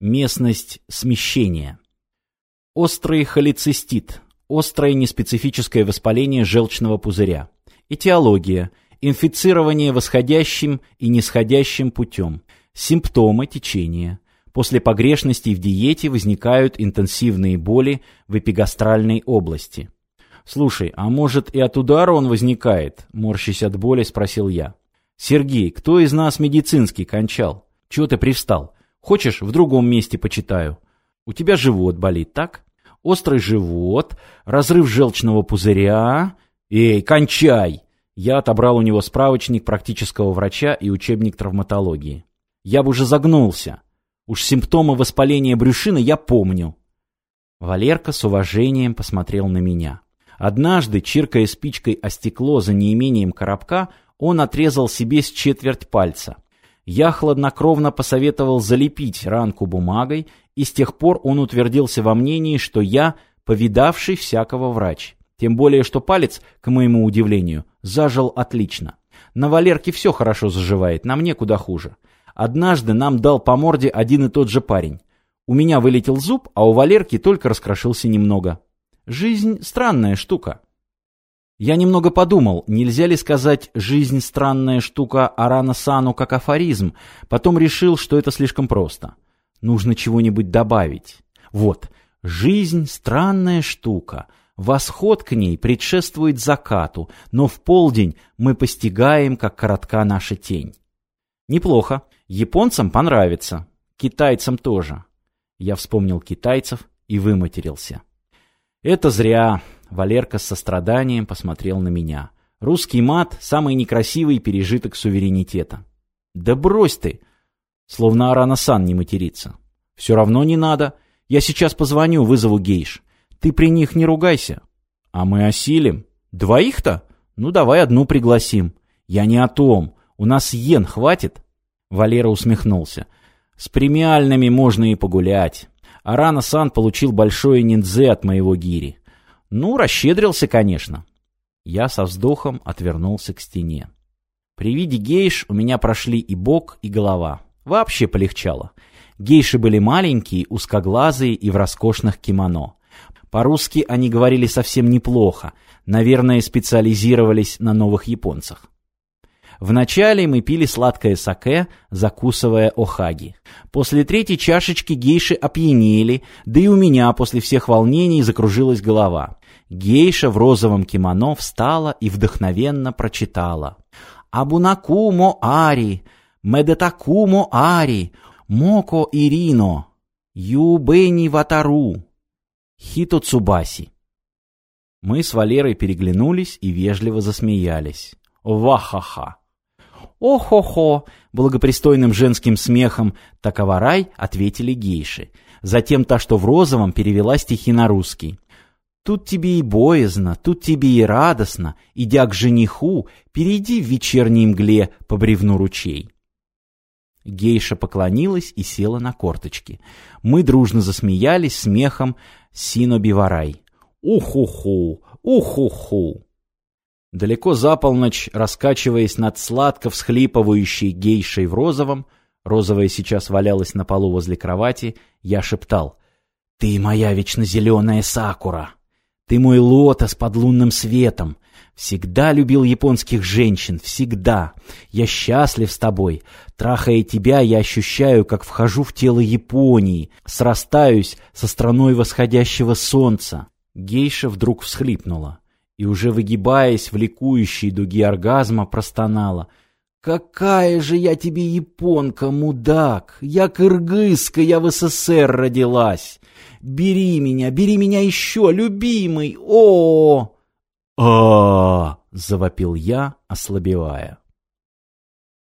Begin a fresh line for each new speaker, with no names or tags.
Местность смещения. Острый холецистит. Острое неспецифическое воспаление желчного пузыря. Этиология. Инфицирование восходящим и нисходящим путем. Симптомы течения. После погрешностей в диете возникают интенсивные боли в эпигастральной области. «Слушай, а может и от удара он возникает?» – морщась от боли, спросил я. «Сергей, кто из нас медицинский кончал? Чего ты привстал? Хочешь, в другом месте почитаю. У тебя живот болит, так? Острый живот, разрыв желчного пузыря. Эй, кончай! Я отобрал у него справочник практического врача и учебник травматологии. Я бы уже загнулся. Уж симптомы воспаления брюшины я помню. Валерка с уважением посмотрел на меня. Однажды, чиркая спичкой о стекло за неимением коробка, он отрезал себе с четверть пальца — я хладнокровно посоветовал залепить ранку бумагой, и с тех пор он утвердился во мнении, что я повидавший всякого врач. Тем более, что палец, к моему удивлению, зажил отлично. На Валерке все хорошо заживает, на мне куда хуже. Однажды нам дал по морде один и тот же парень. У меня вылетел зуб, а у Валерки только раскрошился немного. Жизнь странная штука. Я немного подумал, нельзя ли сказать «жизнь странная штука Арана Сану» как афоризм, потом решил, что это слишком просто. Нужно чего-нибудь добавить. Вот, жизнь странная штука, восход к ней предшествует закату, но в полдень мы постигаем, как коротка наша тень. Неплохо, японцам понравится, китайцам тоже. Я вспомнил китайцев и выматерился. Это зря, Валерка с состраданием посмотрел на меня. Русский мат — самый некрасивый пережиток суверенитета. Да брось ты! Словно Арана-сан не матерится. Все равно не надо. Я сейчас позвоню, вызову гейш. Ты при них не ругайся. А мы осилим. Двоих-то? Ну, давай одну пригласим. Я не о том. У нас йен хватит? Валера усмехнулся. С премиальными можно и погулять. Арана-сан получил большое ниндзе от моего гири. Ну, расщедрился, конечно. Я со вздохом отвернулся к стене. При виде гейш у меня прошли и бок, и голова. Вообще полегчало. Гейши были маленькие, узкоглазые и в роскошных кимоно. По-русски они говорили совсем неплохо, наверное, специализировались на новых японцах. Вначале мы пили сладкое саке, закусывая охаги. После третьей чашечки гейши опьянели, да и у меня после всех волнений закружилась голова. Гейша в розовом кимоно встала и вдохновенно прочитала. «Абунакумо Ари, Медетакумо Ари, Моко Ирино, Юбени Ватару, Хито Цубаси». Мы с Валерой переглянулись и вежливо засмеялись. Вахаха! «О-хо-хо!» — благопристойным женским смехом «Таковарай» ответили гейши. Затем та, что в розовом, перевела стихи на русский. Тут тебе и боязно, тут тебе и радостно, идя к жениху, перейди в вечерней мгле по бревну ручей. Гейша поклонилась и села на корточки. Мы дружно засмеялись смехом Сино-Биварай. Уху-ху, уху-ху. Далеко за полночь, раскачиваясь над сладко всхлипывающей гейшей в розовом, розовая сейчас валялась на полу возле кровати, я шептал «Ты моя вечно зеленая сакура!» Ты мой лотос под лунным светом. Всегда любил японских женщин, всегда. Я счастлив с тобой. Трахая тебя, я ощущаю, как вхожу в тело Японии, срастаюсь со страной восходящего солнца. Гейша вдруг всхлипнула и, уже выгибаясь в ликующей дуге оргазма, простонала. «Какая же я тебе японка, мудак! Я кыргызка, я в СССР родилась! Бери меня, бери меня еще, любимый! О! -о завопил я, ослабевая.